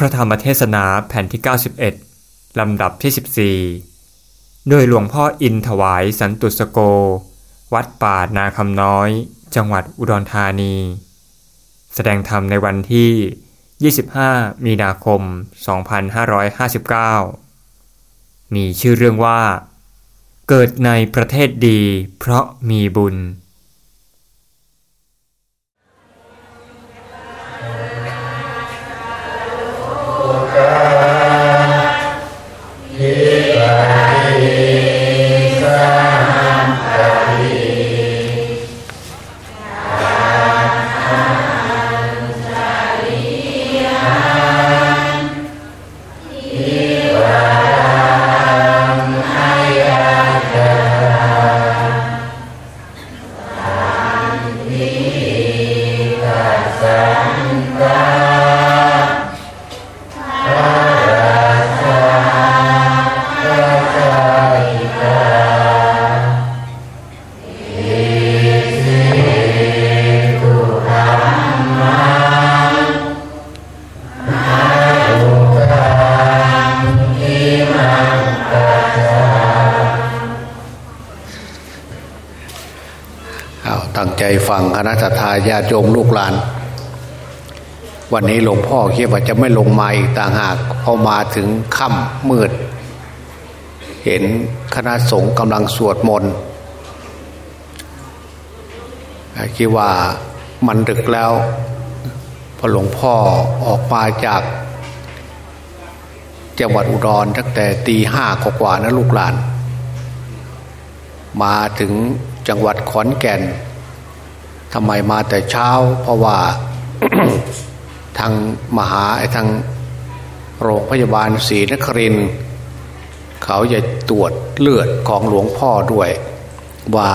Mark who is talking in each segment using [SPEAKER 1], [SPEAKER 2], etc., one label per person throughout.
[SPEAKER 1] พระธรรมเทศนาแผ่นที่ 91 ลำดับที่ 14 โดยหลวงพ่ออินถวายสันตุสโก วัดป่านาคำน้อย จังหวัดอุดรธานี แสดงธรรมในวันที่ 25 มีนาคม 2559 มีชื่อเรื่องว่า เกิดในประเทศดีเพราะมีบุญ
[SPEAKER 2] ฟังคณะทาญาติโยมลูกหลาน วันนี้หลวงพ่อคิดว่าจะไม่ลงมาอีกต่างหากพอมาถึงค่ำมืด เห็นคณะสงฆ์กำลังสวดมนต์คิดว่ามันดึกแล้วพอหลวงพ่อออกมาจากจังหวัดอุดรตั้งแต่ตีห้ากว่านะลูกหลาน มาถึงจังหวัดขอนแก่น ทำไมมาแต่เช้า เพราะว่าทางมหาไอ้ทางโรงพยาบาลศรีนครินเขาจะตรวจเลือดของหลวงพ่อด้วย ว่า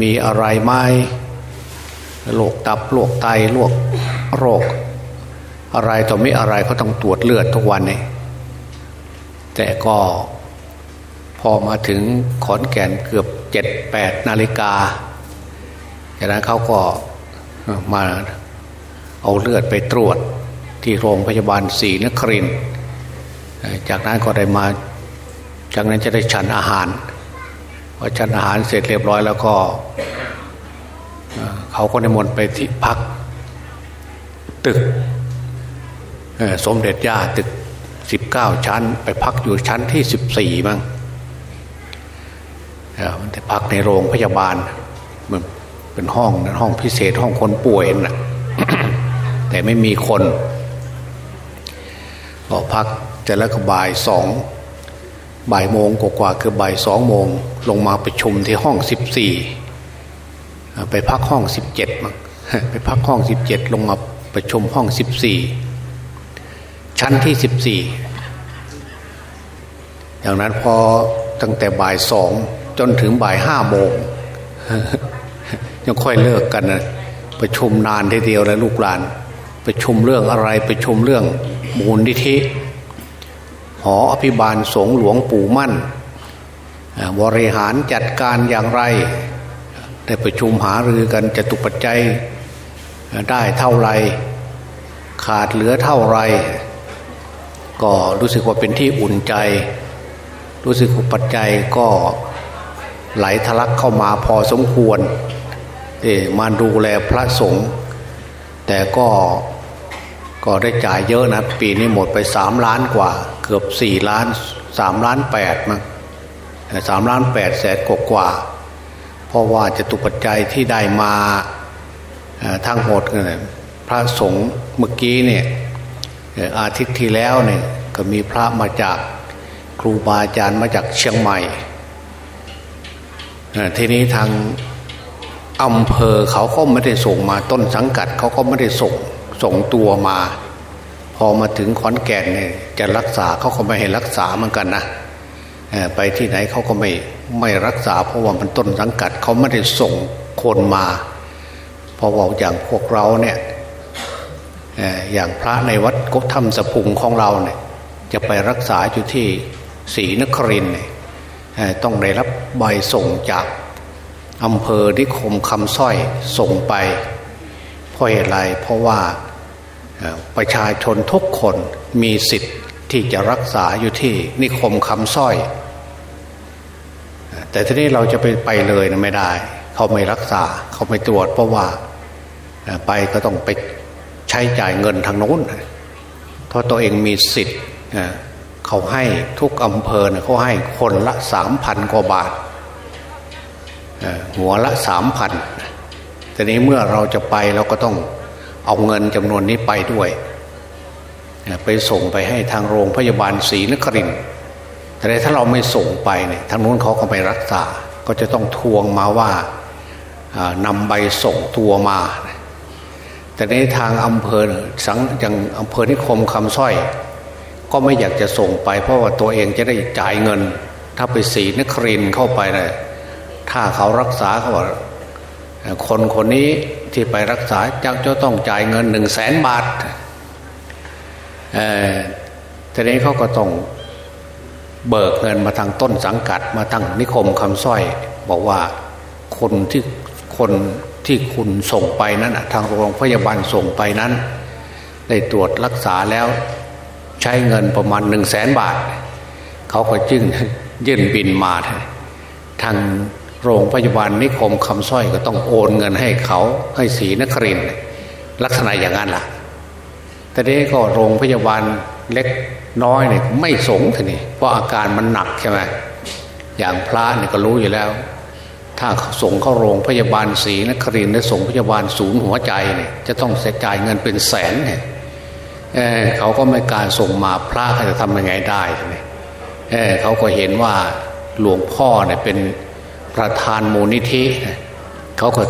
[SPEAKER 2] มีอะไรไหมโรคตับโรคไตโรคโรค อะไรต่อไม่อะไรเขาต้องตรวจเลือดทุกวันนี่แต่ก็พอมาถึงขอนแก่นเกือบเจ็ดแปดนาฬิกา จากนั้นเขาก็มาเอาเลือดไปตรวจที่โรงพยาบาลศรีนคริน จากนั้นก็ได้มา จากนั้นจะได้ฉันอาหารพอฉันอาหารเสร็จเรียบร้อยแล้วก็เขาก็นิมนต์ไปที่พักตึกสมเด็จย่าตึกสิบเก้าชั้น ไปพักอยู่ชั้นที่สิบสี่มั้งเอ่อมันจะพักในโรงพยาบาลมัน เป็นห้องนั้นห้องพิเศษห้องคนป่วยน่ะแต่ไม่มีคนก็พักแต่แล้วก็บ่ายสองบ่ายโมงกว่าคือบ่ายสองโมงลงมาประชุมที่ห้องสิบสี่ไปพักห้องสิบเจ็ดมั้งไปพักห้องสิบเจ็ดลงมาประชุมห้องสิบสี่ชั้นที่สิบสี่อย่างนั้นพอตั้งแต่บ่ายสองจนถึงบ่ายห้าโมง ยังค่อยเลิกกันนะประชุมนานทีเดียวแล้วลูกหลาน ประชุมเรื่องอะไรประชุมเรื่องมูลนิธิหออภิบาลสงหลวงปู่มั่นบริหารจัดการอย่างไร ได้ประชุมหารือกันจะตุปัจจัยได้เท่าไร ขาดเหลือเท่าไร ก็รู้สึกว่าเป็นที่อุ่นใจ รู้สึกว่าปัจจัยก็ไหลทะลักเข้ามาพอสมควร มาดูแลพระสงฆ์แต่ก็ก็ได้จ่ายเยอะนะ ปีนี้หมดไปสามล้านกว่า เกือบสี่ล้านสามล้านแปดมั้งสามล้านแปดแสนกว่ากว่า เพราะว่าจะตุปัจจัยที่ได้มาทั้งหมดเนี่ยพระสงฆ์เมื่อกี้เนี่ยอาทิตย์ที่แล้วเนี่ยก็มีพระมาจากครูบาอาจารย์มาจากเชียงใหม่ทีนี้ทาง อำเภอเขาก็ไม่ได้ส่งมาต้นสังกัดเขาก็ไม่ได้ส่งส่งตัวมา พอมาถึงขอนแก่นเนี่ยจะรักษาเขาก็ไม่ให้รักษาเหมือนกันนะไปที่ไหนเขาก็ไม่ไม่รักษา เพราะว่ามันต้นสังกัดเขาไม่ได้ส่งคนมาเพราะว่าอย่างพวกเราเนี่ยอย่างพระในวัดกบธรรมสพุงของเราเนี่ยจะไปรักษาอยู่ที่ศรีนครินเนี่ยต้องได้รับใบส่งจาก อำเภอนิคมคำสร้อยส่งไป เพราะเหตุไรเพราะว่าประชาชนทุกคนมีสิทธิ์ที่จะรักษาอยู่ที่นิคมคำสร้อย แต่ทีนี้เราจะไปไปเลยนะไม่ได้ เขาไม่รักษาเขาไม่ตรวจเพราะว่าไปก็ต้องไปใช้จ่ายเงินทางโน้นเพราะตัวเองมีสิทธิ์เขาให้ทุกอำเภอเขาให้คนละสามพันกว่าบาท หัวละสามพันแต่นี้เมื่อเราจะไปเราก็ต้องเอาเงินจำนวนนี้ไปด้วย ไปส่งไปให้ทางโรงพยาบาลศรีนครินทร์แต่ถ้าเราไม่ส่งไปเนี่ยทางนู้นเขาก็ไปรักษา ก็จะต้องทวงมาว่านำใบส่งตัวมา แต่ในทางอำเภอสังย่างอำเภอนิคมคำสร้อย ก็ไม่อยากจะส่งไป เพราะว่าตัวเองจะได้จ่ายเงิน ถ้าไปศรีนครินเข้าไปเนี่ย ถ้าเขารักษาเขาคนคนนี้ที่ไปรักษาจะจะต้องจ่ายเงินหนึ่งแสนบาทเออทีนี้เขาก็ต้องเบิกเงินมาทางต้นสังกัดมาทางนิคมคำสร้อย บอกว่าคนที่คนที่คุณส่งไปนั้นทางโรงพยาบาลส่งไปนั้นได้ตรวจรักษาแล้วใช้เงินประมาณหนึ่งแสนบาท เขาก็จึงยื่นบินมาทาง โรงพยาบาลนิคมคำสร้อยก็ต้องโอนเงินให้เขาให้สีนครินลักษณะอย่างนั้นล่ะ แต่นี้ก็โรงพยาบาลเล็กน้อยเนี่ยไม่สงทีนี่เพราะอาการมันหนักใช่ไหมอย่างพระเนี่ยก็รู้อยู่แล้ว ถ้าส่งเข้าโรงพยาบาลศรีนครินทร์และส่งพยาบาลศูนย์หัวใจเนี่ยจะต้องเสียจ่ายเงินเป็นแสนเนี่ยเเขาก็ไม่การส่งมาพระเขาจะทำยังไงได้ใช่ไหมเเขาก็เห็นว่าหลวงพ่อเนี่ยเป็น ประธานมูลนิธิเขาก็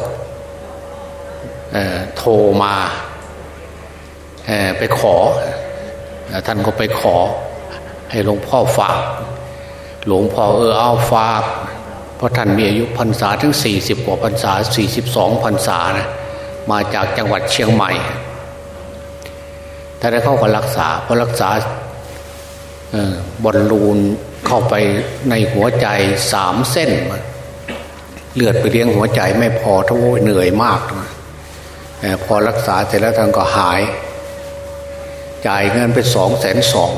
[SPEAKER 2] โทรมาไปขอ ท่านก็ไปขอ ให้หลวงพ่อฝาก หลวงพ่อเออเอาฝาก เพราะท่านมีอายุพรรษาถึงสี่สิบกว่าพรรษาสี่สิบสองพรรษานะมาจากจังหวัดเชียงใหม่แต่ได้เข้าก็รักษาพอรักษาบอลลูนเข้าไปในหัวใจสามเส้น เลือดไปเลี้ยงหัวใจไม่พอทั้งเหนื่อยมากพอรักษาเสร็จแล้วท่างก็หาย จ่ายเงินไปสองแสนสอง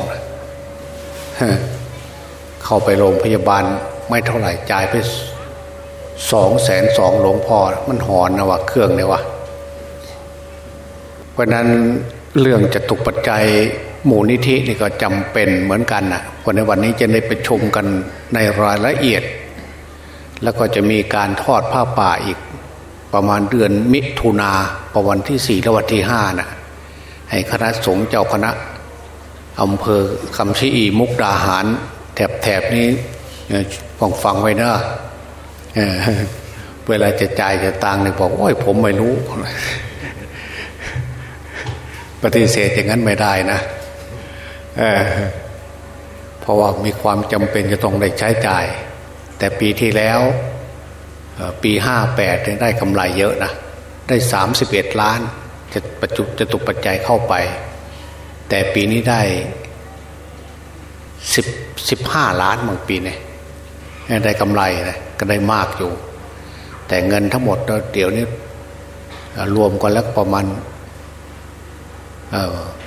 [SPEAKER 2] เข้าไปโรงพยาบาลไม่เท่าไหร่จ่ายไปสองแสนสองหลวงพ่อมันหอนนะวะเครื่องเนี่ยวะเพราะนั้นเรื่องจะตุกปัจจัยหมู่นิธินี่ก็จำเป็นเหมือนกันนะเพราะในวันนี้จะได้ไปชมกันในรายละเอียด แล้วก็จะมีการทอดผ้าป่าอีก ประมาณเดือนมิถุนาประวันที่สี่และวันที่ห้านะให้คณะสงฆ์เจ้าคณะอำเภอคำชีอีมุกดาหาร แถบแถบนี้ฟังฟังไว้นะเวลาจะจ่ายจะตังเนี่ยบอกโอ้ยผมไม่รู้ ปฏิเสธอย่างนั้นไม่ได้นะเเพราะว่ามีความจำเป็นจะต้องได้ใช้จ่าย แต่ปีที่แล้วปีห้าแปดได้กำไรเยอะนะได้สามสิบเอ็ดล้านจะประจุจะตุกปัจจัยเข้าไป แต่ปีนี้ได้สิบสิบห้าล้านบางปีเนี่ยได้กำไรนะก็ได้มากอยู่ แต่เงินทั้งหมดเดี๋ยวนี้รวมกันแล้วประมาณ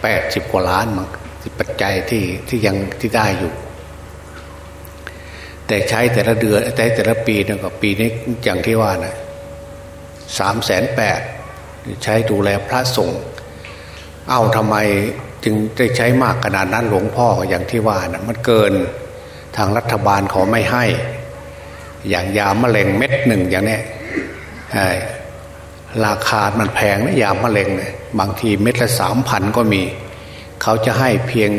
[SPEAKER 2] แปดสิบกว่าล้านมั้งปัจจัยที่ที่ยังที่ได้อยู่ แต่ใช้แต่ละเดือนแต่แต่ละปีเนี่ยก็ปีนี้อย่างที่ว่านะสามแสนแปดใช้ดูแลพระสงฆ์เอาทำไมจึงได้ใช้มากขนาดนั้นหลวงพ่ออย่างที่ว่านะมันเกินทางรัฐบาลเขาไม่ให้ อย่างยามะเร็งเม็ดหนึ่งอย่างนี้ราคามันแพงนะยามะเร็งเนี่ยบางทีเม็ดละสามพันก็มี เขาจะให้เพียง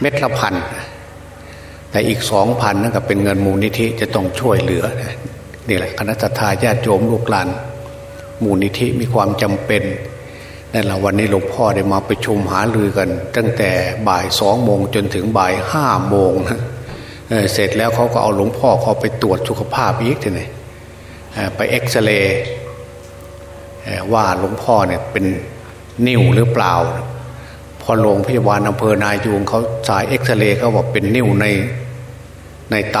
[SPEAKER 2] เม็ดละพัน แต่อีกสองพันนั่นก็เป็นเงินมูลนิธิจะต้องช่วยเหลือนี่แหละคณะทาญาติโยมลูกหลานมูลนิธิมีความจำเป็นนั่นแหละวันนี้หลวงพ่อได้มาไปชุมหาลือกัน ตั้งแต่บ่ายสองโมงจนถึงบ่ายห้าโมงนะเสร็จแล้วเขาก็เอาหลวงพ่อเขาไปตรวจสุขภาพอีกทีนี่ไปเอ็กซเรย์ว่าหลวงพ่อเนี่ยเป็นนิ่วหรือเปล่า พอโรงพยาบาลอำเภอนายูงเขาสายเอ็กซเรย์เขาบอกเป็นนิ่วใน ในไต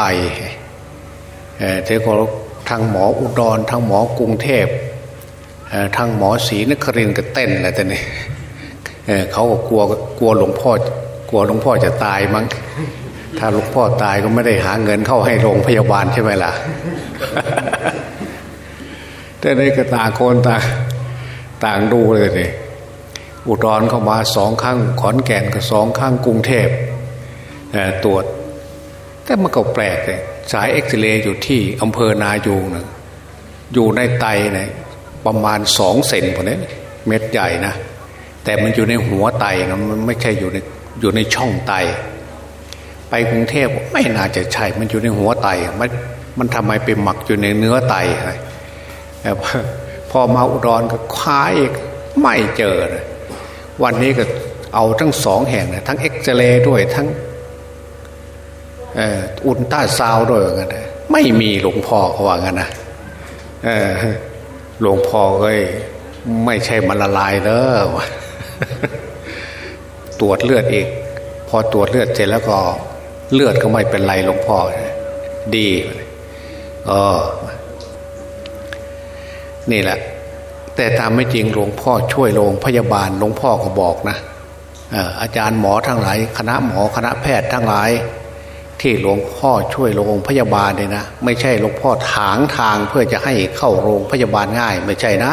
[SPEAKER 2] เทก็ทางหมออุดรทางหมอกรุงเทพทางหมอศรีนครินก็เต้นอะไรแต่นี่เเขาก็กลัวกลัวหลวงพ่อกลัวหลวงพ่อจะตายมั้งถ้าหลวงพ่อตายก็ไม่ได้หาเงินเข้าให้โรงพยาบาลใช่ไหมล่ะแต่ในกระตาโคนต่างต่างดูเลยเนี่ยอุดรเข้ามาสองครั้งขอนแก่นก็สองครั้งกรุงเทพตรวจ แต่มันก็แปลกเลยสายเอ็กซเรย์อยู่ที่อำเภอนายูงนะอยู่ในไตนี่ยประมาณสองเซนพอนี้เม็ดใหญ่นะ แต่มันอยู่ในหัวไตนะมันไม่ใช่อยู่ในอยู่ในช่องไต ไปกรุงเทพไม่น่าจะใช่มันอยู่ในหัวไต มันมันทำไมไปหมักอยู่ในเนื้อไตพอมาอุดรก็คว้าอีกไม่เจอนะวันนี้ก็เอาทั้งสองแห่งนะทั้งเอ็กซเรย์ด้วยทั้ง อุลตราซาวด้วยกันไม่มีหลวงพ่อเขาว่ากันนะหลวงพ่อเอ้ยไม่ใช่มันละลายเด้อตรวจเลือดอีก พอตรวจเลือดเสร็จแล้วก็เลือดก็ไม่เป็นไรหลวงพ่อ ดีเออนี่แหละ แต่ตามไม่จริงหลวงพ่อช่วยโรงพยาบาลหลวงพ่อก็บอกนะอาจารย์หมอทั้งหลาย คณะหมอคณะแพทย์ทั้งหลาย ที่หลวงพ่อช่วยโรงพยาบาลเนี่ยนะไม่ใช่หลวงพ่อถางทางเพื่อจะให้เข้าโรงพยาบาลง่ายไม่ใช่นะ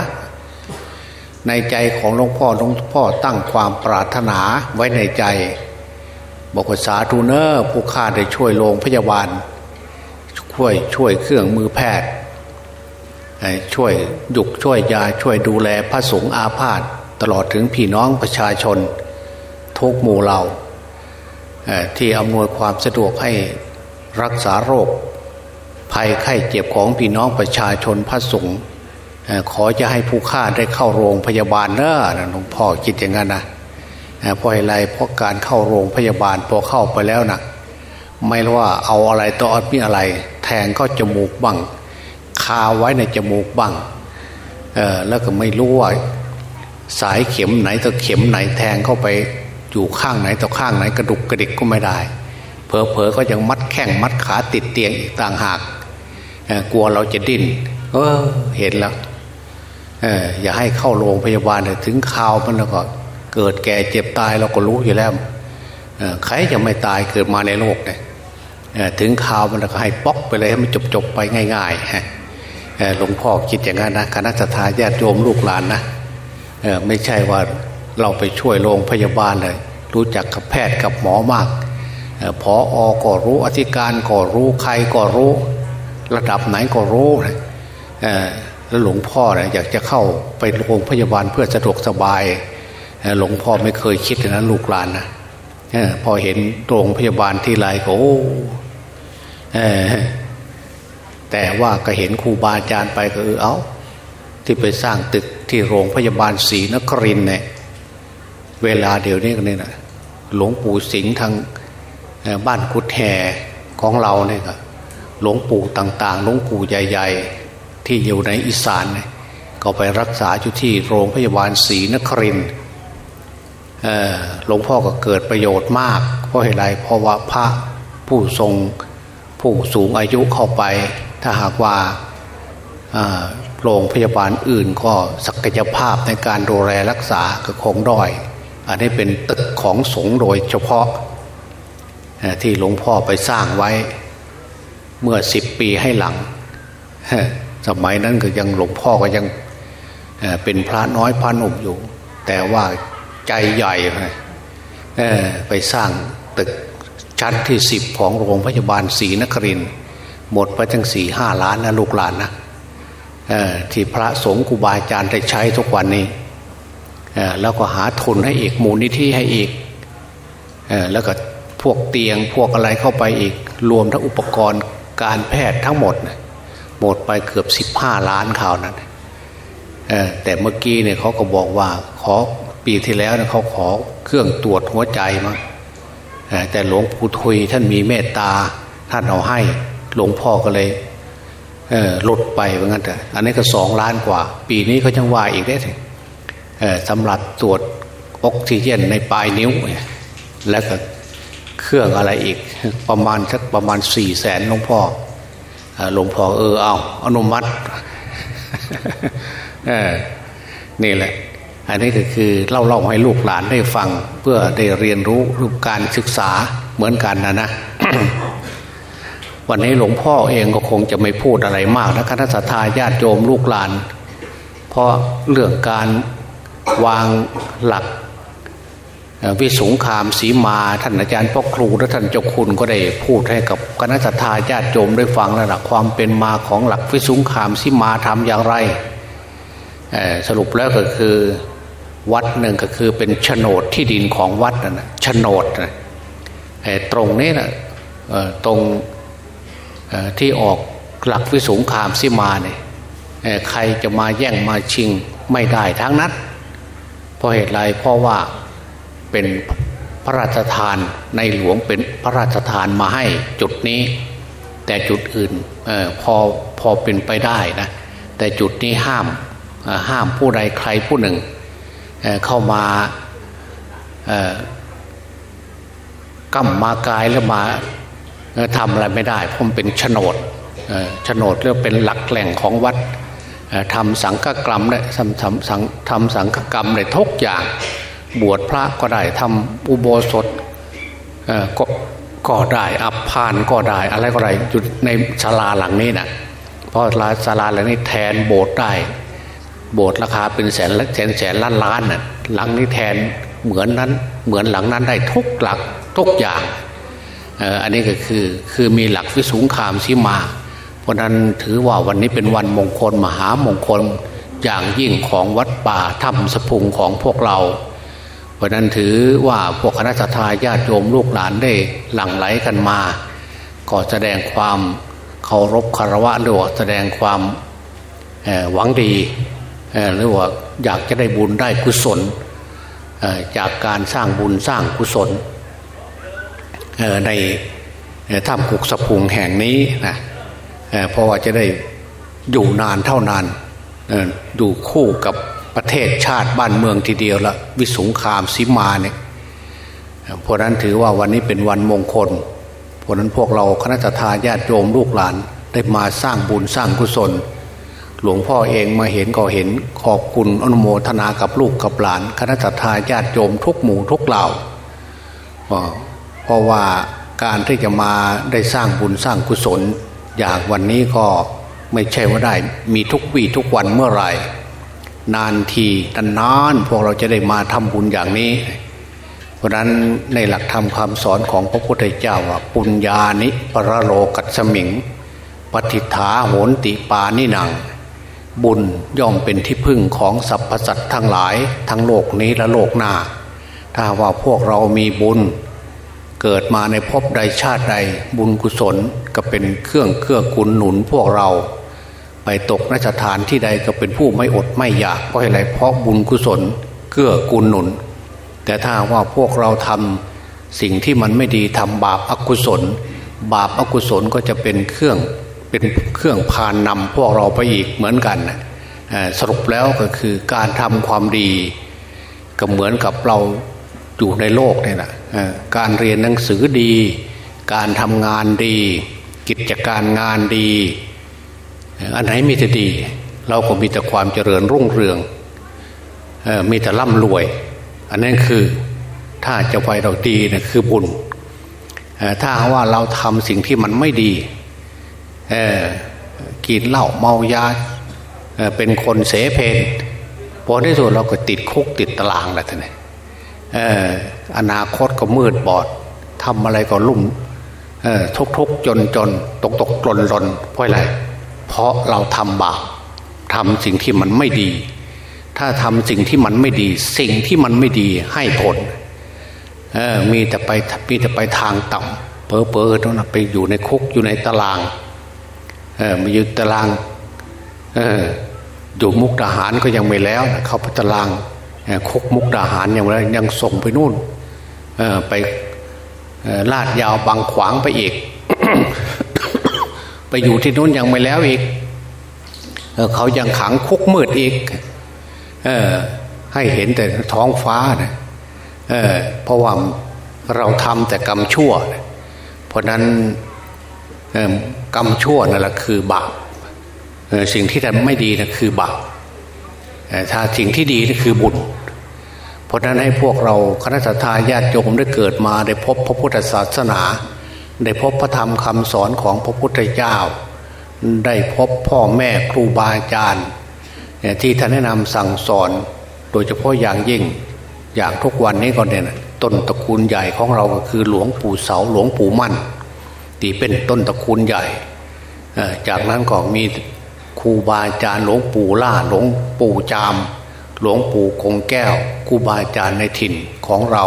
[SPEAKER 2] ในใจของหลวงพ่อหลวงพ่อตั้งความปรารถนาไว้ในใจ บอกว่าสาธุเนอร์ผู้ข้าได้ช่วยโรงพยาบาล ช่วยช่วยเครื่องมือแพทย์ ช่วยหยุกช่วยยาช่วยดูแลพระสงฆ์อาพาธตลอดถึงพี่น้องประชาชนทุกหมู่เรา ที่อำนวยความสะดวกให้รักษาโรค ภัยไข้เจ็บของพี่น้องประชาชนพระสงฆ์ขอจะให้ผู้ฆ่าได้เข้าโรงพยาบาลเนอะหลวงพ่อคิดอย่างนั้นนะเพราะอะไรเพราะการเข้าโรงพยาบาลพอเข้าไปแล้วนะไม่ว่าเอาอะไรต่อมีอะไร แทงก็จมูกบังคาไว้ในจมูกบ้างแล้วก็ไม่รู้ว่าสายเข็มไหนต่อเข็มไหนแทงเข้าไป อยู่ข้างไหนต่อข้างไหนกระดุกกระดิกก็ไม่ได้เพอเพอก็ยังมัดแข้งมัดขาติดเตียงอีกต่างหากกลัวเราจะดิ้นเออเห็นแล้วเอออย่าให้เข้าโรงพยาบาลถึงข่าวมันแล้วก็เกิดแก่เจ็บตายเราก็รู้อยู่แล้วใครจะไม่ตายเกิดมาในโลกเนี่ยถึงข่าวมันก็ให้ป๊อกไปเลยให้มันจบจบไปง่ายๆฮะหลวงพ่อคิดอย่างนั้นนะคณะสัตยาติโยมลูกหลานนะไม่ใช่ว่า เราไปช่วยโรงพยาบาลเลย รู้จักกับแพทย์กับหมอมากพออก็รู้อธิการก็รู้ใครก็รู้ ระดับไหนก็รู้แล้วหลวงพ่อเนี่ยอยากจะเข้าไปโรงพยาบาลเพื่อสะดวกสบาย หลวงพ่อไม่เคยคิดนะลูกหลานนะพอเห็นโรงพยาบาลที่ไรก็โอ้แต่ว่าก็เห็นครูบาอาจารย์ไปก็เออเอาที่ไปสร้างตึกที่โรงพยาบาลศรีนครินเนี่ย เวลาเดี๋ยวนี้กันนี่นะหลวงปู่สิงห์ทางบ้านกุดแห่ของเราเนี่ยก็หลวงปู่ต่างๆ หลวงปู่ใหญ่ ๆ ที่อยู่ในอีสานเนี่ยก็ไปรักษาอยู่ที่โรงพยาบาลศรีนครินหลวงพ่อก็เกิดประโยชน์มาก เพราะเหตุไรเพราะว่าพระผู้ทรงผู้สูงอายุเข้าไป ถ้าหากว่าโรงพยาบาลอื่นก็ศักยภาพในการดูแลรักษาก็คงด้อย อันนี้เป็นตึกของสงฆ์โดยเฉพาะที่หลวงพ่อไปสร้างไว้เมื่อสิบปีให้หลัง สมัยนั้นก็ยังหลวงพ่อก็ยังเป็นพระน้อยพระหนุ่มอยู่ แต่ว่าใจใหญ่ไปสร้างตึกชั้นที่สิบของโรงพยาบาลศรีนครินหมดไปทั้งสี่ห้าล้านนะลูกหลานนะที่พระสงฆ์ครูบาอาจารย์ได้ใช้ทุกวันนี้ แล้วก็หาทุนให้อีกมูลนิธิให้อีกแล้วก็พวกเตียงพวกอะไรเข้าไปอีก รวมทั้งอุปกรณ์การแพทย์ทั้งหมด หมดไปเกือบสิบห้าล้านข่าวนั้นแต่เมื่อกี้เนี่ยเขาก็บอกว่าขอปีที่แล้วเขาขอเครื่องตรวจหัวใจมั้งแต่หลวงปู่ทุยท่านมีเมตตาท่านเอาให้หลวงพ่อก็เลยลดไปเหมือนกันแต่อันนี้ก็สองล้านกว่า ปีนี้เขาจังว่าอีกได้ถึง สำหรับตรวจออกซิเจนในปลายนิ้ว แล้วก็เครื่องอะไรอีกประมาณสักประมาณสี่แสนหลวงพ่อหลวงพ่อเออเอาอนุมัตินี่แหละ อันนี้ก็คือเล่าเล่าให้ลูกหลานได้ฟัง เพื่อได้เรียนรู้รูปการศึกษาเหมือนกันนะนะ วันนี้หลวงพ่อเองก็คงจะไม่พูดอะไรมากและคณะสัตยาญาติโยมลูกหลาน เพราะเรื่องการ วางหลักวิสุงคามสีมาท่านอาจารย์พ่อครูและท่านเจ้าคุณก็ได้พูดให้กับคณะสัตยาญาติโยมได้ฟังแล้วนะความเป็นมาของหลักวิสุงคามสีมาทำอย่างไรสรุปแล้วก็คือวัดหนึ่งก็คือเป็นโฉนดที่ดินของวัดนะโฉนดนะตรงนี้นะตรงที่ออกหลักวิสุงคามสิมาเนี่ยใครจะมาแย่งมาชิงไม่ได้ทั้งนั้น ราะเหตุไรเพราะว่าเป็นพระราชทานในหลวงเป็นพระราชทานมาให้จุดนี้ แต่จุดอื่นอพอพอเป็นไปได้นะแต่จุดนี้ห้ามห้ามผู้ใดใครผู้หนึ่งเเข้ามากำมากายแล้วมาทำอะไรไม่ได้เพราะมันเป็นโฉนดโฉนดเรียกเป็นหลักแหล่งของวัด ทำสังฆกรรมได้ทำทำสังทำสังฆกรรมได้ทุกอย่าง บวชพระก็ได้ทำอุโบสถก็ก็ได้อับพาน ก็ได้ อะไรก็ได้อยู่ในศาลาหลังนี้นะเพราะศาลาหลังนี้แทนโบสถ์ได้ โบสถ์ราคาเป็นแสนแสนแสนล้านล้านน่ะหลังนี้แทนเหมือนนั้นเหมือนหลังนั้นได้ทุกหลักทุกอย่างอันนี้ก็คือคือมีหลักวิสุงคามชิมา เพราะนั้นถือว่าวันนี้เป็นวันมงคลมหามงคลอย่างยิ่งของวัดป่าถ้ำสพุงของพวกเรา เพราะนั้นถือว่าพวกคณะทาญาติโยมลูกหลานได้หลั่งไหลกันมา ก็แสดงความเคารพคารวะหรือว่าแสดงความหวังดีหรือว่าอยากจะได้บุญได้กุศลจากการสร้างบุญสร้างกุศลในถ้ำกุกสพุงแห่งนี้นะ เพราะว่าจะได้อยู่นานเท่านานอยู่คู่กับประเทศชาติบ้านเมืองทีเดียวละวิสุงคามสิมาเนี่ยเพราะนั้นถือว่าวันนี้เป็นวันมงคล เพราะนั้นพวกเราคณะทาญาติโยมลูกหลานได้มาสร้างบุญสร้างกุศล หลวงพ่อเองมาเห็นก็เห็นขอบคุณอนุโมทนากับลูกกับหลาน คณะทาญาติโยมทุกหมู่ทุกเหล่าเพราะว่าการที่จะมาได้สร้างบุญสร้างกุศล อย่างวันนี้ก็ไม่ใช่ว่าได้มีทุกวี่ทุกวันเมื่อไหร่ นานทีนานพวกเราจะได้มาทำบุญอย่างนี้ เพราะนั้นในหลักธรรมคำสอนของพระพุทธเจ้าว่าปุญญานิปรโลกัสมิงปฏิฐาโหนติปานิหนัง บุญย่อมเป็นที่พึ่งของสรรพสัตว์ทั้งหลายทั้งโลกนี้และโลกหน้า ถ้าว่าพวกเรามีบุญ เกิดมาในภพใดชาติใดบุญกุศลก็เป็นเครื่องเครื่องกุลหนุนพวกเรา ไปตกนสถานที่ใดก็เป็นผู้ไม่อดไม่อยากเพราะอะไรเพราะบุญกุศลเกื้อกูลหนุน แต่ถ้าว่าพวกเราทำสิ่งที่มันไม่ดีทำบาปอกุศล บาปอกุศลก็จะเป็นเครื่องเป็นเครื่องพานนำพวกเราไปอีกเหมือนกันสรุปแล้วก็คือการทำความดี ก็เหมือนกับเรา อยู่ในโลกเนี่ยนะการเรียนหนังสือดี การทำงานดี กิจการงานดี อันไหนมีแต่ดี เราก็มีแต่ความเจริญรุ่งเรืองมีแต่ร่ำรวย อันนั้นคือถ้าจะไปเราดีนะคือบุญถ้าว่าเราทำสิ่งที่มันไม่ดีกินเหล้าเมายาเป็นคนเสเพนพอที่สุดเราก็ติดคุกติดตารางแล้วท่าน อนาคตก็มืดบอดทำอะไรก็ลุ่มทุกทุกจนจนตกตกหล่นหล่นเพราะอะไร เพราะเราทำบาปทำสิ่งที่มันไม่ดี ถ้าทำสิ่งที่มันไม่ดี สิ่งที่มันไม่ดีให้ผลมีแต่ไปมีแต่ไปทางต่ำเป๋อเป๋อนั่นไปอยู่ในคุกอยู่ในตารางมาอยู่ตารางอยู่มุกทหารก็ยังไม่แล้ว เข้าไปตาราง คุกมุกดาหารอย่างไรยังส่งไปนู่นไปลาดยาวบางขวางไปอีก ไปอยู่ที่นู่นยังไม่แล้วอีกเขายังขังคุกมืดอีกให้เห็นแต่ท้องฟ้านะเเพราะว่าเราทำแต่กรรมชั่ว เพราะนั้นกรรมชั่วนั่นแหละคือบาปสิ่งที่ทำไม่ดีนะคือบาป ถ้าสิ่งที่ดีนี่คือบุญเพราะนั้นให้พวกเราคณะทาญาติโยมได้เกิดมาได้พบพระพุทธศาสนา ได้พบพระธรรมคำสอนของพระพุทธเจ้า ได้พบพ่อแม่ครูบาอาจารย์ที่ท่านแนะนำสั่งสอน โดยเฉพาะอย่างยิ่งอย่างทุกวันนี้ก็เนี่ยต้นตระกูลใหญ่ของเราก็คือหลวงปู่เสาหลวงปู่มั่นที่เป็นต้นตระกูลใหญ่ จากนั้นก็มี รูบาอาจารย์หลวงปู่ล่าหลวงปู่จาม หลวงปู่คงแก้วครูบาอาจารย์ในถิ่นของเรา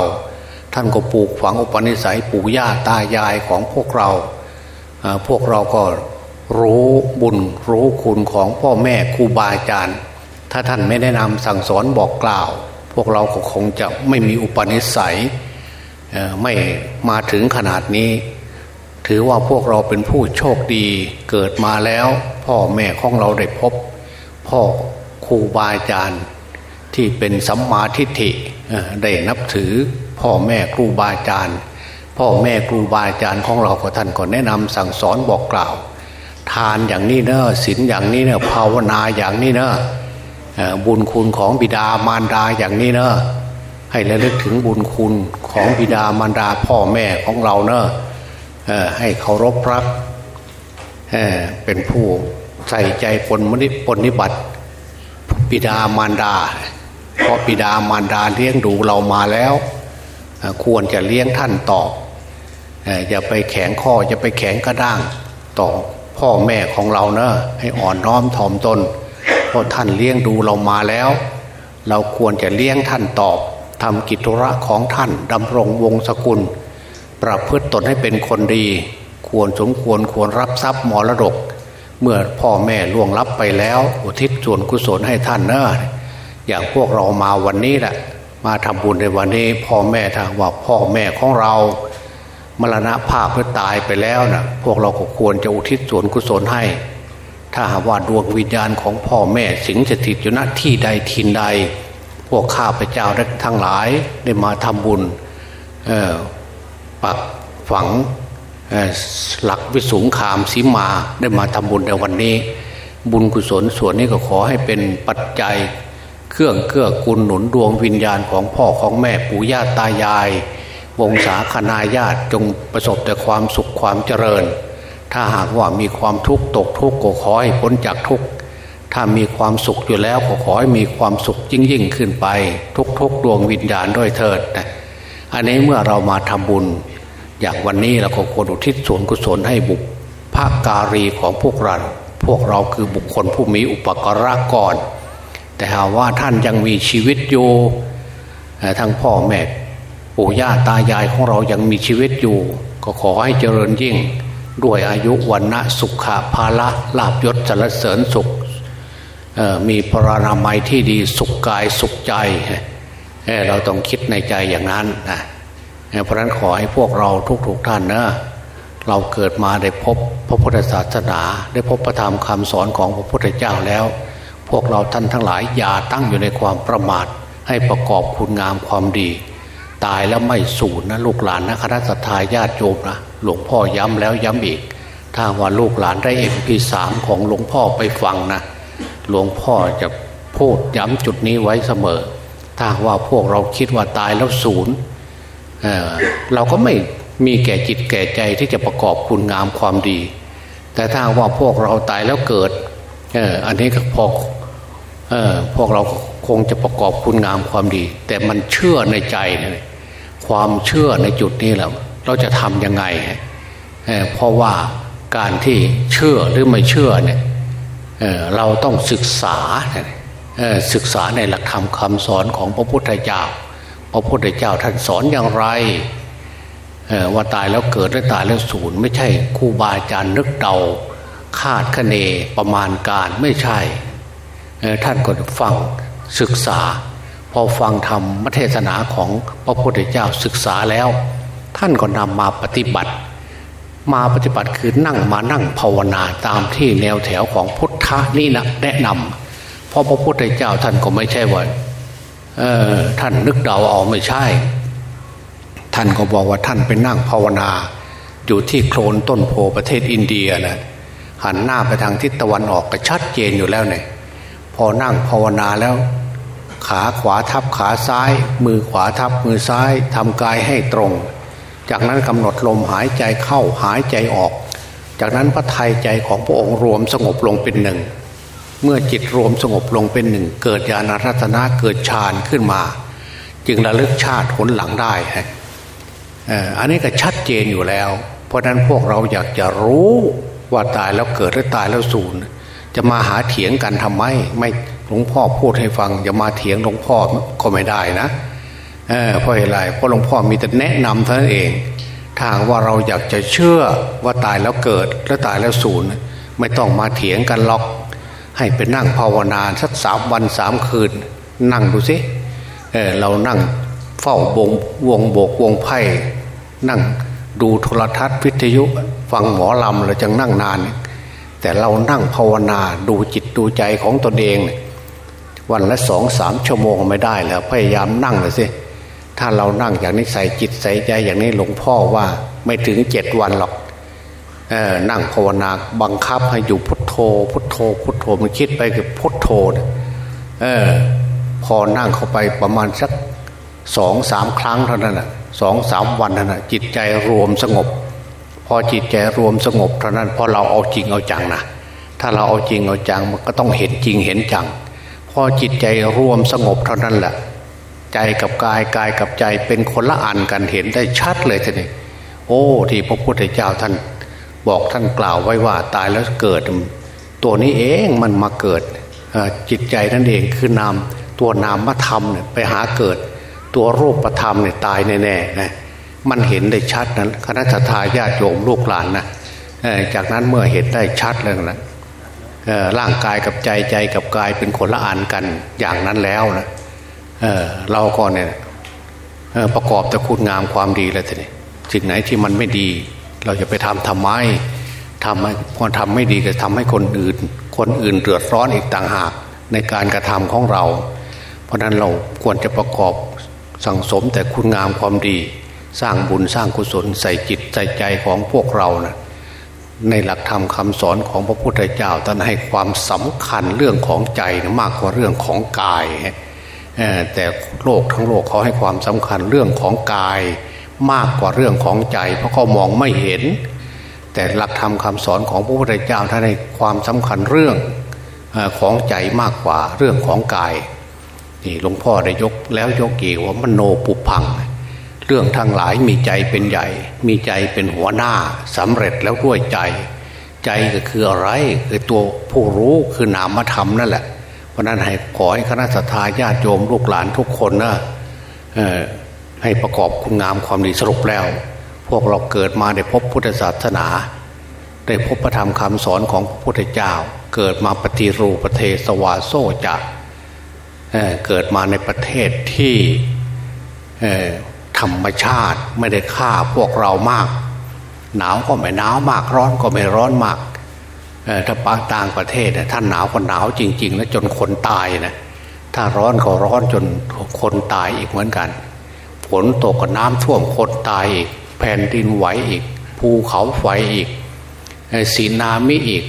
[SPEAKER 2] ท่านก็ปลูกฝังอุปนิสัยปู่ย่าตายายของพวกเรา พวกเราก็รู้บุญรู้คุณของพ่อแม่ครูบาอาจารย์ ถ้าท่านไม่แนะนำสั่งสอนบอกกล่าว พวกเราก็คงจะไม่มีอุปนิสัยไม่มาถึงขนาดนี้ ถือว่าพวกเราเป็นผู้โชคดีเกิดมาแล้ว พ่อแม่ของเราได้พบ พ่อครูบาอาจารย์ที่เป็นสัมมาทิฏฐิได้นับถือพ่อแม่ครูบาอาจารย์พ่อแม่ครูบาอาจารย์ของเราก็ท่านก็แนะนำสั่งสอนบอกกล่าว ทานอย่างนี้เนอะศีลอย่างนี้เนอะภาวนาอย่างนี้เนอะบุญคุณของบิดามารดาอย่างนี้เนอะให้ระลึกถึงบุญคุณของบิดามารดาพ่อแม่ของเราเนอะ ให้เคารพรักเป็นผู้ใส่ใจปนมนิปนิบัติบิดามารดา เพราะบิดามารดาเลี้ยงดูเรามาแล้ว ควรจะเลี้ยงท่านตอบอย่าไปแข็งข้ออย่าไปแข็งกระด้างต่อพ่อแม่ของเราเนอะให้อ่อนน้อมถ่อมตนเพราะท่านเลี้ยงดูเรามาแล้ว เราควรจะเลี้ยงท่านตอบทำกิจธุระของท่านดำรงวงศกุล ประพฤติตนให้เป็นคนดี ควรสมควรควรรับทรัพย์มรดก เมื่อพ่อแม่ล่วงลับไปแล้ว อุทิศส่วนกุศลให้ท่านเนอะอย่างพวกเรามาวันนี้แหละมาทำบุญในวันนี้ พ่อแม่ทางว่าพ่อแม่ของเรา มรณะภาพเพื่อตายไปแล้วนะพวกเราก็ควรจะอุทิศส่วนกุศลให้ ถ้าหากว่าดวงวิญญาณของพ่อแม่สิงสถิตอยู่ณที่ใดทินใด พวกข้าพเจ้าทั้งหลายได้มาทำบุญ ปักฝังหลักวิสุงคามสีมาได้มาทำบุญในวันนี้ บุญกุศลส่วนนี้ก็ขอให้เป็นปัจจัย เครื่องเกื้อกูลหนุนดวงวิญญาณของพ่อของแม่ปู่ย่าตายาย วงศาคณาญาติจงประสบแต่ความสุขความเจริญ ถ้าหากว่ามีความทุกข์ตกทุกข์ก็ขอให้พ้นจากทุกข์ถ้ามีความสุขอยู่แล้วก็ขอให้มีความสุขยิ่งยิ่งขึ้นไป ทุกทุกดวงวิญญาณด้วยเถิดนะอันนี้เมื่อเรามาทำบุญ อย่างวันนี้เราก็ควรอุทิศส่วนกุศลให้บุพภาการีของพวกเรา พวกเราคือบุคคลผู้มีอุปการะก่อน แต่หากว่าท่านยังมีชีวิตอยู่ทั้งพ่อแม่ปู่ย่าตายายของเรายังมีชีวิตอยู่ ก็ขอให้เจริญยิ่ง ด้วยอายุวันนะสุขภาละลาบยศสรรเสริญสุขมีปรานามัยที่ดีสุขกายสุขใจ เราต้องคิดในใจอย่างนั้นนะ เพราะนั้นขอให้พวกเราทุกๆทท่านนะเราเกิดมาได้พบพระพุทธศาสนา ได้พบพระธรรมคำสอนของพระพุทธเจ้าแล้ว พวกเราท่านทั้งหลายอย่าตั้งอยู่ในความประมาท ให้ประกอบคุณงามความดี ตายแล้วไม่สูญนะลูกหลานนะคณะสัตยาญาติโยมนะหลวงพ่อย้ำแล้วย้ำอีก ถ้าว่าลูกหลานได้เอ็มพีสามของหลวงพ่อไปฟังนะหลวงพ่อจะพูดย้ำจุดนี้ไว้เสมอ ถ้าว่าพวกเราคิดว่าตายแล้วศูนย์ เราก็ไม่มีแก่จิตแก่ใจที่จะประกอบคุณงามความดี แต่ถ้าว่าพวกเราตายแล้วเกิดอันนี้ก็พอพวกเราคงจะประกอบคุณงามความดี แต่มันเชื่อในใจนะความเชื่อในจุดนี้แล้วเราจะทำยังไงเพราะว่าการที่เชื่อหรือไม่เชื่อเนี่ยเเราต้องศึกษาศึกษาในหลักธรรมคำสอนของพระพุทธเจ้า ระพุทธเจ้าท่านสอนอย่างไรว่าตายแล้วเกิดและตายแล้วสูญไม่ใช่ครูบาอาจารย์นึกเดาคาดคะเนประมาณการไม่ใช่ท่านก็ฟังศึกษา พอฟังธรรมเทศนาของพระพุทธเจ้าศึกษาแล้ว ท่านก็นำมาปฏิบัติ มาปฏิบัติคือนั่งมานั่งภาวนาตามที่แนวแถวของพุทธะนี่นะแนะนำเพราะพระพุทธเจ้าท่านก็ไม่ใช่ว่า ท่านนึกเดาเอาไม่ใช่ ท่านก็บอกว่าท่านไปนั่งภาวนา อยู่ที่โคลนต้นโพประเทศอินเดียนะหันหน้าไปทางทิศตะวันออกก็ชัดเจนอยู่แล้วเนี่ยพอนั่งภาวนาแล้ว ขาขวาทับขาซ้าย มือขวาทับมือซ้ายทำกายให้ตรง จากนั้นกำหนดลมหายใจเข้าหายใจออก จากนั้นพระทัยใจของพระองค์รวมสงบลงเป็นหนึ่ง เมื่อจิตรวมสงบลงเป็นหนึ่ง เกิดญาณรัตนะเกิดฌานขึ้นมา จึงระลึกชาติผลหลังได้ฮะอันนี้ก็ชัดเจนอยู่แล้ว เพราะนั้นพวกเราอยากจะรู้ว่าตายแล้วเกิดหรือตายแล้วสูญจะมาหาเถียงกันทำไม ไม่หลวงพ่อพูดให้ฟังอย่ามาเถียงหลวงพ่อก็ไม่ได้นะเเพราะอะไรเพราะหลวงพ่อมีแต่แนะนำเท่านั้นเองถ้าว่าเราอยากจะเชื่อว่าตายแล้วเกิดแล้วตายแล้วสูญไม่ต้องมาเถียงกันหรอก ให้ไปนั่งภาวนาสักสามวันสามคืน นั่งดูสิเออเรานั่งเฝ้าบงวงโบกวงไพ่นั่งดูโทรทัศน์วิทยุฟังหมอลำเราจังนั่งนาน แต่เรานั่งภาวนาดูจิตดูใจของตนเอง วันละสองสามชั่วโมงไม่ได้แล้วพยายามนั่งเลยสิถ้าเรานั่งอย่างนี้ใส่จิตใส่ใจอย่างนี้หลวงพ่อว่าไม่ถึงเจ็ดวันหรอก นั่งภาวนาบังคับให้อยู่พุทโธ พุทโธ พุทโธมันคิดไปกับพุทโธเออพอนั่งเข้าไปประมาณสักสองสามครั้งเท่านั้นแหะสองสามวันนั้นจิตใจรวมสงบ พอจิตใจรวมสงบเท่านั้นพอเราเอาจริงเอาจังนะถ้าเราเอาจริงเอาจังมันก็ต้องเห็นจริงเห็นจังพอจิตใจรวมสงบเท่านั้นแหละใจกับกายกายกับใจเป็นคนละอันกันเห็นได้ชัดเลยทีนี้โอ้ที่พระพุทธเจ้าท่าน บอกท่านกล่าวไว้ว่าตายแล้วเกิด ตัวนี้เองมันมาเกิดจิตใจนั่นเองคือนามตัวนามธรรมเนี่ยไปหาเกิด ตัวรูปธรรมเนี่ยตายแน่ๆนะมันเห็นได้ชัดนั้นคณะทาญาติโยมลูกหลานนะจากนั้นเมื่อเห็นได้ชัดแล้วนะร่างกายกับใจใจกับกายเป็นคนละอันกันอย่างนั้นแล้วนะเเราก็เนี่ยประกอบแต่คุณงามความดีแล้วทีนี้สิ่งไหนที่มันไม่ดี เราจะไปทำทำไมทำพอทำไม่ดีก็ทำให้คนอื่น คนอื่นเดือดร้อนอีกต่างหากในการกระทำของเรา เพราะนั้นเราควรจะประกอบสั่งสมแต่คุณงามความดี สร้างบุญสร้างกุศลใส่จิตใส่ใจของพวกเรานะในหลักธรรมคำสอนของพระพุทธเจ้าท่านให้ความสำคัญเรื่องของใจนะมากกว่าเรื่องของกายแต่โลกทั้งโลกเขาให้ความสำคัญเรื่องของกาย มากกว่าเรื่องของใจ เพราะเขามองไม่เห็น แต่หลักธรรมคำสอนของพระพุทธเจ้าท่านให้ความสำคัญเรื่องของใจมากกว่าเรื่องของกายนี่หลวงพ่อได้ยกแล้วยกอีกว่ามโนปุพัง เรื่องทั้งหลายมีใจเป็นใหญ่ มีใจเป็นหัวหน้าสำเร็จแล้วด้วยใจ ใจก็คืออะไรคือตัวผู้รู้คือนามธรรมนั่นแหละเพราะนั้นให้ขอให้คณะสัตยาญาติโยมลูกหลานทุกคนนะ ให้ประกอบคุณงามความดีสรุปแล้ว พวกเราเกิดมาได้พบพุทธศาสนา ได้พบพระธรรมคำสอนของพระพุทธเจ้า เกิดมาปฏิรูประเทศวาโซจะเกิดมาในประเทศที่ธรรมชาติไม่ได้ฆ่าพวกเรามาก หนาวก็ไม่หนาวมากร้อนก็ไม่ร้อนมากถ้าปาต่างประเทศท่านหนาวก็หนาวจริง ๆ แล้วจนคนตายนะถ้าร้อนก็ร้อนจนคนตายอีกเหมือนกัน ฝนตกก็น้ำท่วมคนตายอีกแผ่นดินไหวอีก ภูเขาไฟอีกสีนามิอีก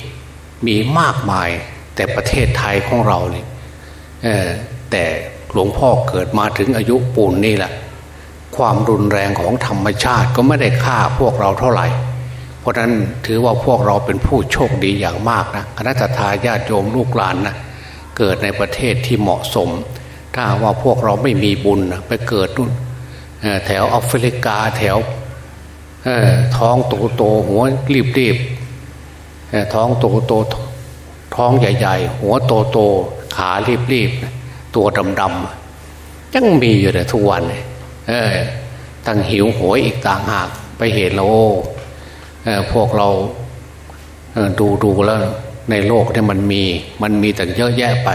[SPEAKER 2] มีมากมาย แต่ประเทศไทยของเราเนี่ยแต่หลวงพ่อเกิดมาถึงอายุปูนนี่แหละความรุนแรงของธรรมชาติก็ไม่ได้ฆ่าพวกเราเท่าไหร่ เพราะนั้นถือว่าพวกเราเป็นผู้โชคดีอย่างมากนะคณะทาญาติโยมลูกหลานนะเกิดในประเทศที่เหมาะสม ถ้าว่าพวกเราไม่มีบุญนะไปเกิดนู่น แถวแอฟริกาแถวท้องโตโตหัวรีบรีบท้องโตโตท้องใหญ่ ๆ หัวโตโตขารีบๆตัวดำๆยังมีอยู่เลยทุกวันเออตั้งหิวโหยอีกต่างหากไปเห็นแล้วพวกเราดูดูแล้วในโลกเนี่ยมันมีมันมีแต่เยอะแยะไป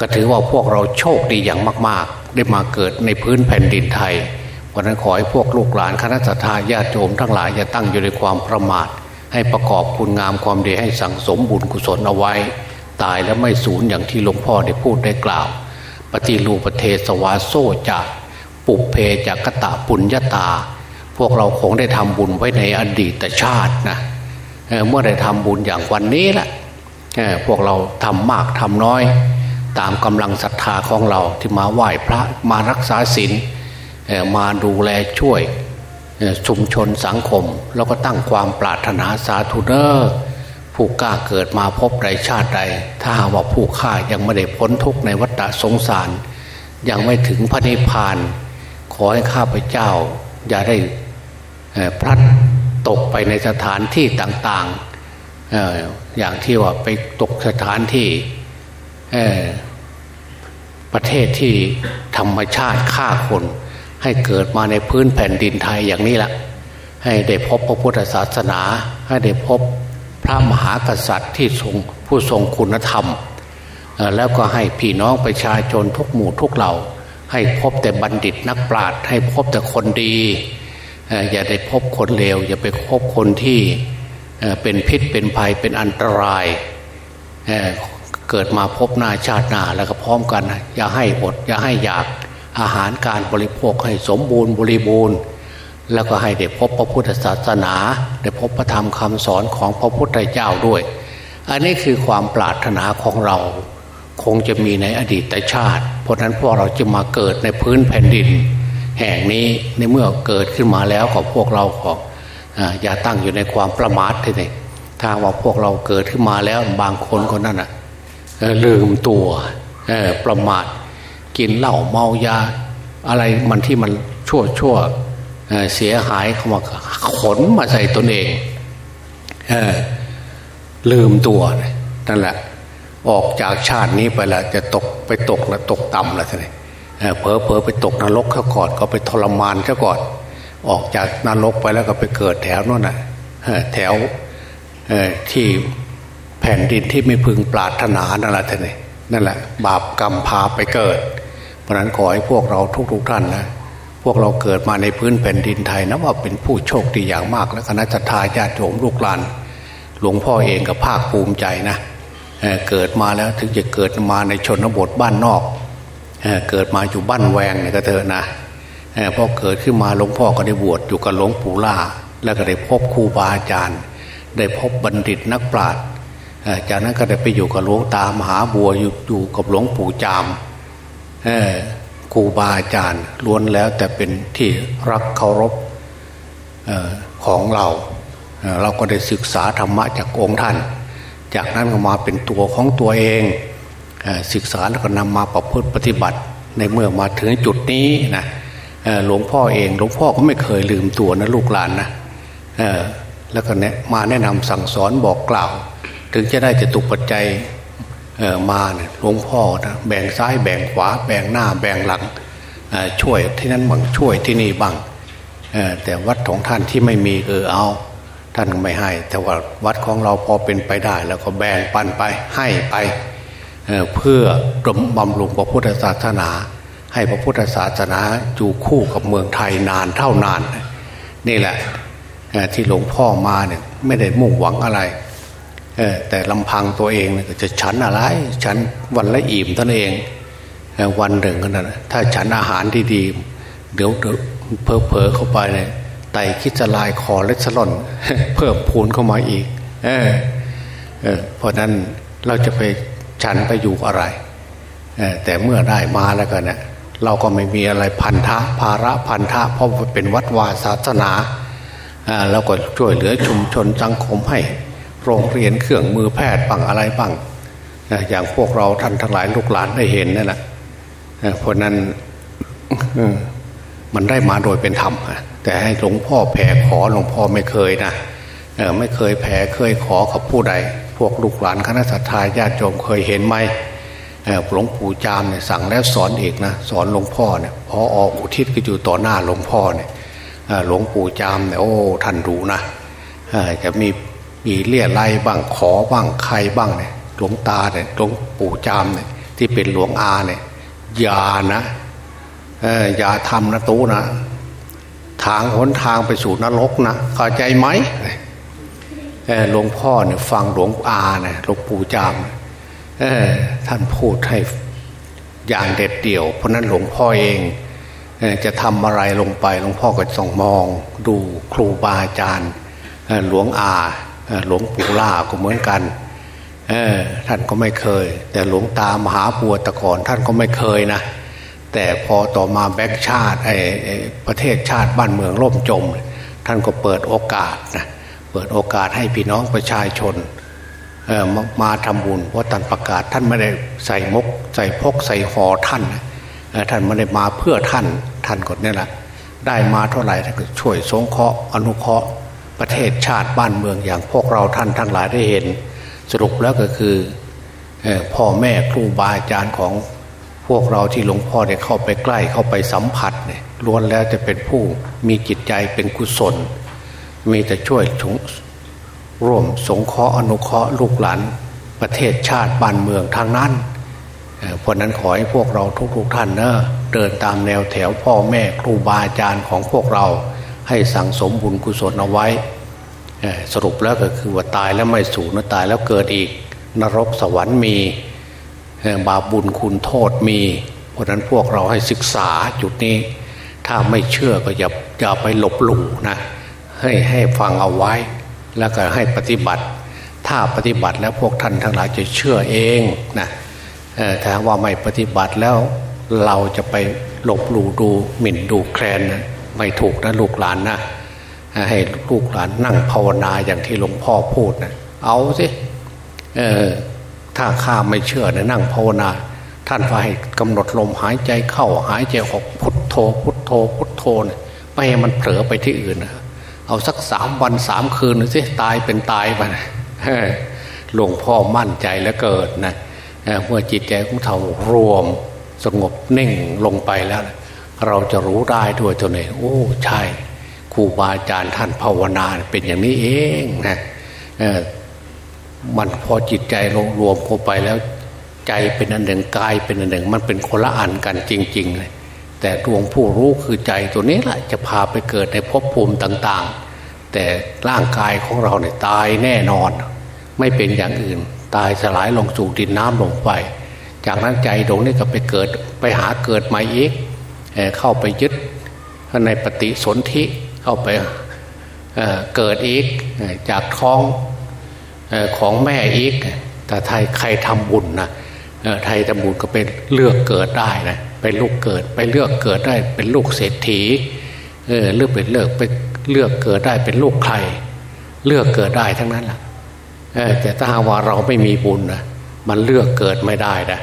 [SPEAKER 2] ก็ถือว่าพวกเราโชคดีอย่างมาก ๆ ได้มาเกิดในพื้นแผ่นดินไทยเพราะนั้นขอให้พวกลูกหลานคณะทาญาติโยมทั้งหลายอย่าตั้งอยู่ในความประมาท ให้ประกอบคุณงามความดีให้สั่งสมบุญกุศลเอาไว้ ตายแล้วไม่สูญอย่างที่หลวงพ่อได้พูดได้กล่าว ปฏิรูปเทสวาโซจะปุเพจากตะปุญญาตา พวกเราคงได้ทำบุญไว้ในอดีตชาตินะเเมื่อได้ทำบุญอย่างวันนี้แหละพวกเราทำมากทำน้อย ตามกำลังศรัทธาของเราที่มาไหว้พระมารักษาศีลมาดูแลช่วยชุมชนสังคม แล้วก็ตั้งความปรารถนาสาธุเนอร์ผู้กล้าเกิดมาพบใดชาติใด ถ้าหากว่าผู้ฆ่ายังไม่ได้พ้นทุกข์ในวัฏสงสาร ยังไม่ถึงพระนิพพาน ขอให้ข้าพเจ้า อย่าได้พลัดตกไปในสถานที่ต่างๆอย่างที่ว่าไปตกสถานที่ ประเทศที่ธรรมชาติฆ่าคน ให้เกิดมาในพื้นแผ่นดินไทยอย่างนี้แหละให้ได้พบพระพุทธศาสนา ให้ได้พบพระมหากษัตริย์ที่ทรงผู้ทรงคุณธรรม แล้วก็ให้พี่น้องประชาชนทุกหมู่ทุกเหล่า ให้พบแต่บัณฑิตนักปราชญ์ให้พบแต่คนดี อย่าได้พบคนเลวอย่าไปพบคนที่เป็นพิษเป็นภัยเป็นอันตราย เกิดมาพบหน้าชาติหน้าแล้วก็พร้อมกัน อย่าให้อด อย่าให้อยากอาหารการบริโภคให้สมบูรณ์บริบูรณ์ แล้วก็ให้ได้พบพระพุทธศาสนา ได้พบพระธรรมคำสอนของพระพุทธเจ้าด้วย อันนี้คือความปรารถนาของเราคงจะมีในอดีตชาติ เพราะนั้นพวกเราจะมาเกิดในพื้นแผ่นดิน แห่งนี้ในเมื่อเกิดขึ้นมาแล้วของพวกเราขออย่าตั้งอยู่ในความประมาทเลยถ้าว่าพวกเราเกิดขึ้นมาแล้วบางคนคนนั้นอะ ลืมตัวประมาทกินเหล้าเมายา อะไรมันที่มันชั่วชั่วเสียหายเข้ามาขนมาใส่ตนเองเอลืมตัวนั่นแหละ ออกจากชาตินี้ไปล้วจะตกไปตกล้วตกต่ำล้วท่านเผลอเผลอไปตกนรกเขาก่อนก็ไปทรมานเขาก่อน ออกจากนรกไปแล้วก็ไปเกิดแถวนั่นน่ะแถวที่ ผ่นดินที่ไม่พึงปรารถนานั่นแหละท่านนั่นแหละ บาปกรรมพาไปเกิด เพราะนั้นขอให้พวกเราทุก ๆ ท่านนะพวกเราเกิดมาในพื้นแผ่นดินไทยนะว่าเป็นผู้โชคดีอย่างมากและคณะทาญาติโยมลูกหลาน หลวงพ่อเองกับภาคภูมิใจนะเเกิดมาแล้วถึงจะเกิดมาในชนบทบ้านนอกเเกิดมาอยู่บ้านแวงเนี่ยก็เถอะนะพอเกิดขึ้นมาหลวงพ่อก็ได้บวชอยู่กับหลวงปู่ล่า แล้วก็ได้พบครูบาอาจารย์ ได้พบบัณฑิตนักปราชญ์ จากนั้นก็ได้ไปอยู่กับหลวงตามหาบัวอยู่อยู่กับหลวงปู่จามครูบาอาจารย์ล้วนแล้วแต่เป็นที่รักเคารพของเราเเราก็ได้ศึกษาธรรมะจากองค์ท่าน จากนั้นก็มาเป็นตัวของตัวเองศึกษาแล้วก็นำมาประพฤติปฏิบัติ ในเมื่อมาถึงจุดนี้นะหลวงพ่อเองหลวงพ่อก็ไม่เคยลืมตัวนะลูกหลานนะแล้วก็เนี่ยมาแนะนำสั่งสอนบอกกล่าว ถึงจะได้จะตุปัจจัยมาเนี่ยหลวงพ่อนะแบ่งซ้ายแบ่งขวา แบ่งหน้าแบ่งหลังช่วยที่นั้นบางช่วยที่นี่บ้างแต่วัดของท่านที่ไม่มีเออเอาท่านไม่ให้ แต่ว่าวัดของเราพอเป็นไปได้ แล้วก็แบ่งปันไปให้ไปเเพื่อมบำรุงพระพุทธศาสนา ให้พระพุทธศาสนาอยู่คู่กับเมืองไทยนานเท่านาน นี่แหละที่หลวงพ่อมาเนี่ยไม่ได้มุ่งหวังอะไร แต่ลำพังตัวเองจะฉันอะไร ฉันวันละอิ่มท่านเองวันหนึ่งขนาดถ้าฉันอาหารดีๆเดี๋ยวเพอเพอเข้าไปเนี่ยไตคิดจะลายคอเลสเตอรอลเพิ่มพูนเข้ามาอีก เออเออเพราะนั้นเราจะไปฉันไปอยู่อะไรแต่เมื่อได้มาแล้วกันเนี่ยเราก็ไม่มีอะไรพันธะภาระพันธะเพราะเป็นวัดวาศาสนาเราก็ช่วยเหลือชุมชนสังคมให้ โรงเรียนเครื่องมือแพทย์บังอะไรบ้างอย่างพวกเราท่านทั้งหลายลูกหลานได้เห็นนั่นแหละเพราะนั้นมันได้มาโดยเป็นธรรมแต่ให้หลวงพ่อแผ่ขอหลวงพ่อไม่เคยนะไม่เคยแผ่เคยขอกับผู้ใด พวกลูกหลานคณะสัตยาญาติโยมเคยเห็นไหมหลวงปู่จามเนี่ยสั่งแล้วสอนอีกนะสอนหลวงพ่อเนี่ยพอออกอุทิศก็อยู่ต่อหน้าหลวงพ่อเนี่ยหลวงปู่จามเนี่ยโอ้ท่านรู้นะจะมี มีเลี่ยไรบ้างขอบ้างใครบ้างเนี่ยหลวงตาเนี่ยหลวงปู่จามเนี่ยที่เป็นหลวงอาเนี่ยอย่านะอย่าทำนะตู้นะทางหนทางไปสู่นรกนะเข้าใจไหมหลวงพ่อเนี่ยฟังหลวงอาเนี่ยหลวงปู่จามท่านพูดให้อย่างเด็ดเดี่ยว เพราะนั้นหลวงพ่อเองจะทำอะไรลงไปหลวงพ่อก็ต้องมอง ดูครูบาอาจารย์หลวงอา หลวงปู่ล่าก็เหมือนกันท่านก็ไม่เคย แต่หลวงตามหาบัวตะกอนท่านก็ไม่เคยนะแต่พอต่อมาแบงค์ชาติไอ้ประเทศชาติบ้านเมืองล่มจม ท่านก็เปิดโอกาสนะเปิดโอกาสให้พี่น้องประชาชนมามาทำบุญเพราะท่านประกาศท่านไม่ได้ใส่มกใส่พกใส่หอท่านท่านไม่ได้มาเพื่อท่านท่านกดนี่แหละได้มาเท่าไหร่ท่านก็ช่วยสงเคราะห์อนุเคราะห์ ประเทศชาติบ้านเมืองอย่างพวกเราท่านทั้งหลายได้เห็น สรุปแล้วก็คือพ่อแม่ครูบาอาจารย์ของพวกเราที่หลวงพ่อได้เข้าไปใกล้เข้าไปสัมผัสเนี่ยล้วนแล้วจะเป็นผู้มีจิตใจเป็นกุศล มีแต่ช่วยร่วมสงเคราะห์อนุเคราะห์ลูกหลานประเทศชาติบ้านเมืองทางนั้นเพราะนั้นขอให้พวกเราทุกๆทท่านเนะเดินตามแนวแถวพ่อแม่ครูบาอาจารย์ของพวกเรา ให้สั่งสมบุญกุศลเอาไว้ สรุปแล้วก็คือว่าตายแล้วไม่สูญตายแล้วเกิดอีก นรกสวรรค์มีบาปบุญคุณโทษมี เพราะนั้นพวกเราให้ศึกษาจุดนี้ ถ้าไม่เชื่อก็อย่าอย่าไปหลบหลู่นะให้ให้ฟังเอาไว้ แล้วก็ให้ปฏิบัติ ถ้าปฏิบัติแล้วพวกท่านทั้งหลายจะเชื่อเองนะถ้าว่าไม่ปฏิบัติแล้วเราจะไปหลบหลู่ดูหมิ่นดูแคลนนะ ไม่ถูกนะลูกหลานนะให้ลูกหลานนั่งภาวนาอย่างที่หลวงพ่อพูดนะเอาสิเออถ้าข้าไม่เชื่อนะนั่งภาวนา ท่านว่าให้กำหนดลมหายใจเข้าหายใจออกพุทโธ พุทโธ พุทโธนะไม่ให้มันเผลอไปที่อื่นนะเอาสักสามวันสามคืนสิตายเป็นตายไปนะหลวงพ่อมั่นใจแล้วเกิดนะเมื่อจิตใจของเรารวมสงบนิ่งลงไปแล้ว เราจะรู้ได้ด้วยตัวเองโอ้ใช่ครูบาอาจารย์ท่านภาวนาเป็นอย่างนี้เองนะมันพอจิตใจรวมเข้าไปแล้ว ใจเป็นอันหนึ่งกายเป็นอันหนึ่ง มันเป็นคนละอันกันจริงๆเลยแต่ดวงผู้รู้คือใจตัวนี้แหละจะพาไปเกิดในภพภูมิต่าง ๆ แต่ร่างกายของเราเนี่ยตายแน่นอน ไม่เป็นอย่างอื่น ตายสลายลงสู่ดินน้ำลงไป จากนั้นใจดวงนี้ก็ไปเกิดไปหาเกิดใหม่อีก เข้าไปยึดในปฏิสนธิเข้าไปเกิดอีกจากท้องของแม่อีก แต่ไทยใครทำบุญนะไทยทำบุญก็เป็นเลือกเกิดได้นะเป็นลูกเกิดไปเลือกเกิดได้เป็นลูกเศรษฐีเออเลือกเป็นเลือกไปเลือกเกิดได้เป็นลูกใคร เลือกเกิดได้ทั้งนั้นแหละแต่ถ้าหาว่าเราไม่มีบุญนะมันเลือกเกิดไม่ได้นะ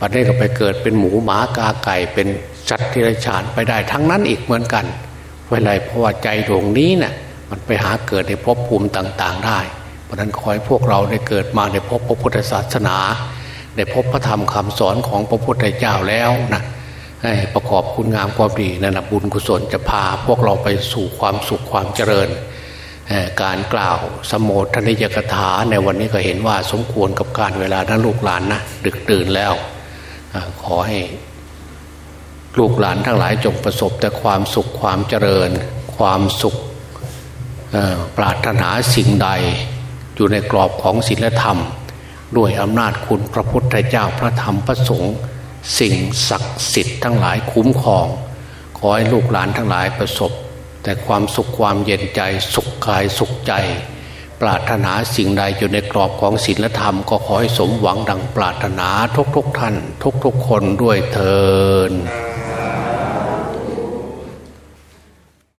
[SPEAKER 2] ปัจจุบันก็ไปเกิดเป็นหมูหมากาไก่เป็นสัตว์ที่ไรฉานไปได้ทั้งนั้นอีกเหมือนกันเวลาเพราะว่าใจดวงนี้นะ่ะมันไปหาเกิดในภพภูมิต่าง ๆ ได้ เพราะนั้นขอให้พวกเราได้เกิดมาในภพพระพุทธศาสนาได้พบพระธรรมคำสอนของพระพุทธเจ้าแล้วนะให้ประกอบคุณงามความดีนั่นบุญกุศลจะพาพวกเราไปสู่ความสุขความเจริญ การกล่าวสมโภชนิยกถาในวันนี้ก็เห็นว่าสมควรกับการเวลานั้นลูกหลานนะดึกตื่นแล้วขอให้ ลูกหลานทั้งหลายจงประสบแต่ความสุขความเจริญ ความสุขปรารถนาสิ่งใด อยู่ในกรอบของศีลธรรม ด้วยอำนาจคุณพระพุทธเจ้าพระธรรมพระสงฆ์สิ่งศักดิ์สิทธิ์ทั้งหลายคุ้มครอง ขอให้ลูกหลานทั้งหลายประสบ แต่ความสุขความเย็นใจสุขกายสุขใจ ปรารถนาสิ่งใดอยู่ในกรอบของศีลธรรมก็ขอให้สมหวังดังปรารถนาทุกๆทท่าน ทุกๆคนด้วยเทอ